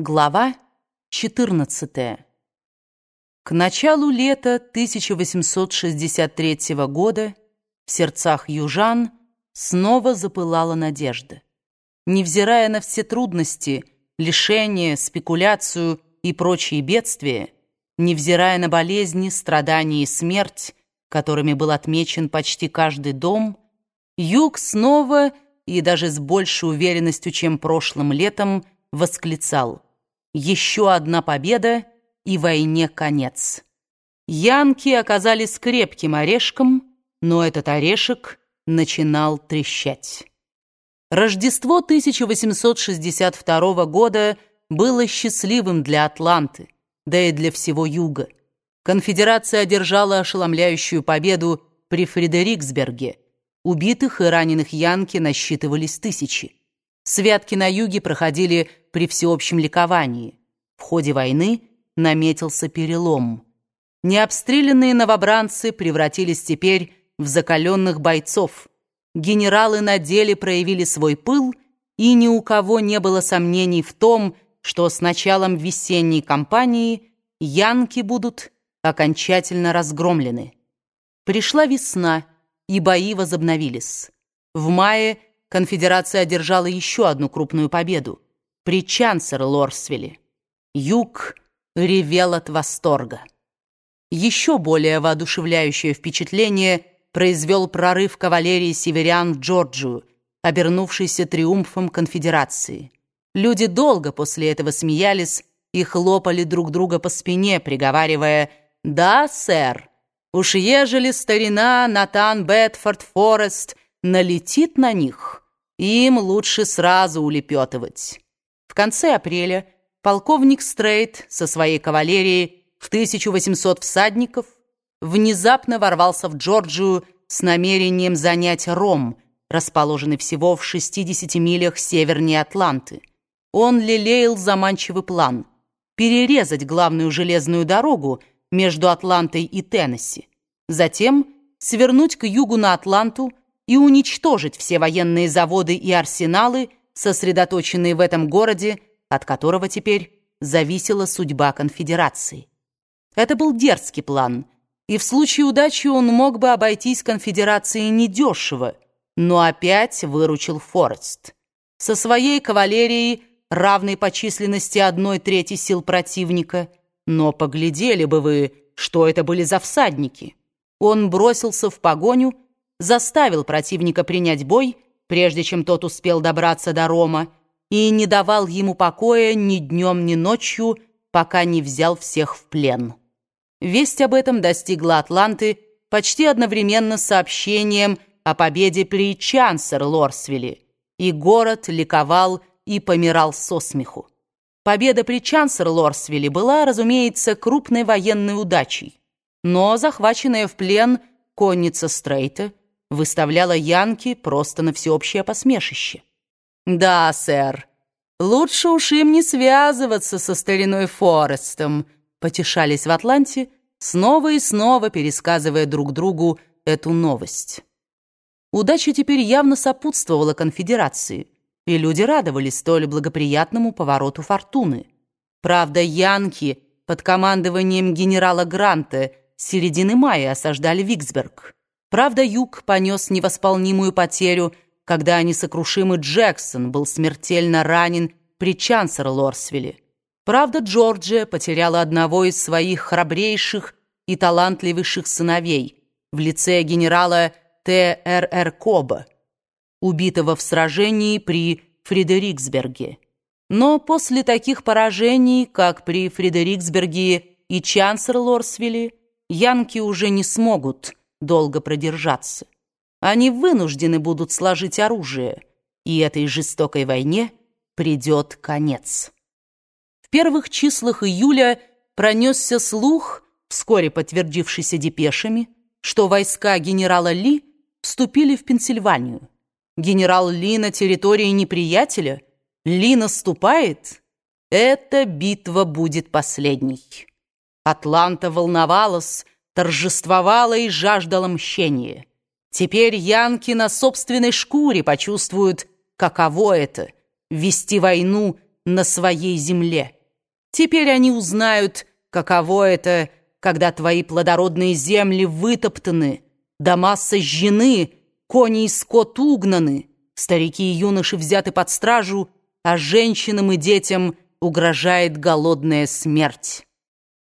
Глава 14. К началу лета 1863 года в сердцах южан снова запылала надежда. Невзирая на все трудности, лишения, спекуляцию и прочие бедствия, невзирая на болезни, страдания и смерть, которыми был отмечен почти каждый дом, юг снова и даже с большей уверенностью, чем прошлым летом, восклицал – еще одна победа и войне конец. Янки оказались крепким орешком, но этот орешек начинал трещать. Рождество 1862 года было счастливым для Атланты, да и для всего Юга. Конфедерация одержала ошеломляющую победу при Фредериксберге. Убитых и раненых янки насчитывались тысячи. Святки на юге проходили при всеобщем ликовании. В ходе войны наметился перелом. Необстрелянные новобранцы превратились теперь в закаленных бойцов. Генералы на деле проявили свой пыл, и ни у кого не было сомнений в том, что с началом весенней кампании янки будут окончательно разгромлены. Пришла весна, и бои возобновились. В мае конфедерация одержала еще одну крупную победу при Чансер-Лорсвилле. Юг ревел от восторга. Еще более воодушевляющее впечатление произвел прорыв кавалерии северян в Джорджию, обернувшийся триумфом конфедерации. Люди долго после этого смеялись и хлопали друг друга по спине, приговаривая «Да, сэр, уж ежели старина Натан Бетфорд Форест налетит на них, им лучше сразу улепетывать. В конце апреля полковник Стрейт со своей кавалерией в 1800 всадников внезапно ворвался в Джорджию с намерением занять Ром, расположенный всего в 60 милях севернее Атланты. Он лелеял заманчивый план – перерезать главную железную дорогу между Атлантой и Теннесси, затем свернуть к югу на Атланту и уничтожить все военные заводы и арсеналы, сосредоточенные в этом городе, от которого теперь зависела судьба конфедерации. Это был дерзкий план, и в случае удачи он мог бы обойтись конфедерацией недешево, но опять выручил Форест. Со своей кавалерией, равной по численности одной трети сил противника, но поглядели бы вы, что это были за всадники. Он бросился в погоню, заставил противника принять бой, прежде чем тот успел добраться до Рома, и не давал ему покоя ни днем, ни ночью, пока не взял всех в плен. Весть об этом достигла Атланты почти одновременно с сообщением о победе при Чансер-Лорсвилле, и город ликовал и помирал со смеху. Победа при Чансер-Лорсвилле была, разумеется, крупной военной удачей, но захваченная в плен конница Стрейта выставляла Янки просто на всеобщее посмешище. «Да, сэр, лучше уж им не связываться со стариной Форестом», потешались в Атланте, снова и снова пересказывая друг другу эту новость. Удача теперь явно сопутствовала конфедерации, и люди радовались столь благоприятному повороту фортуны. Правда, янки под командованием генерала Гранта с середины мая осаждали Виксберг. Правда, Юг понес невосполнимую потерю, когда несокрушимый Джексон был смертельно ранен при Чансер-Лорсвилле. Правда, Джорджия потеряла одного из своих храбрейших и талантливейших сыновей в лице генерала Т.Р.Р. Коба, убитого в сражении при Фредериксберге. Но после таких поражений, как при Фредериксберге и Чансер-Лорсвилле, янки уже не смогут долго продержаться. Они вынуждены будут сложить оружие, и этой жестокой войне придет конец. В первых числах июля пронесся слух, вскоре подтвердившийся депешами, что войска генерала Ли вступили в Пенсильванию. Генерал Ли на территории неприятеля? Ли наступает? Эта битва будет последней. Атланта волновалась, торжествовала и жаждала мщения. Теперь янки на собственной шкуре почувствуют, каково это — вести войну на своей земле. Теперь они узнают, каково это, когда твои плодородные земли вытоптаны, дома сожжены, кони и скот угнаны, старики и юноши взяты под стражу, а женщинам и детям угрожает голодная смерть.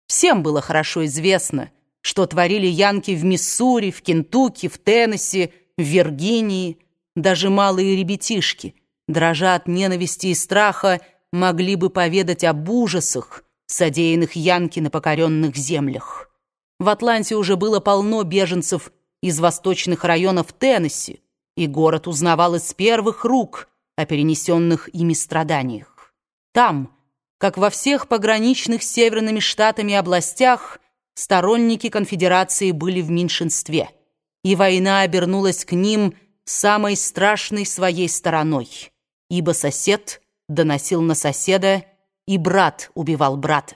Всем было хорошо известно, что творили янки в Миссури, в Кентукки, в Теннесси, в Виргинии. Даже малые ребятишки, дрожа от ненависти и страха, могли бы поведать об ужасах, содеянных янки на покоренных землях. В Атланте уже было полно беженцев из восточных районов Теннесси, и город узнавал из первых рук о перенесенных ими страданиях. Там, как во всех пограничных с северными штатами областях, сторонники конфедерации были в меньшинстве, и война обернулась к ним самой страшной своей стороной, ибо сосед доносил на соседа, и брат убивал брата.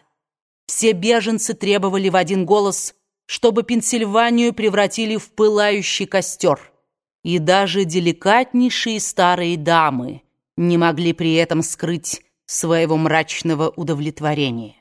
Все беженцы требовали в один голос, чтобы Пенсильванию превратили в пылающий костер, и даже деликатнейшие старые дамы не могли при этом скрыть своего мрачного удовлетворения.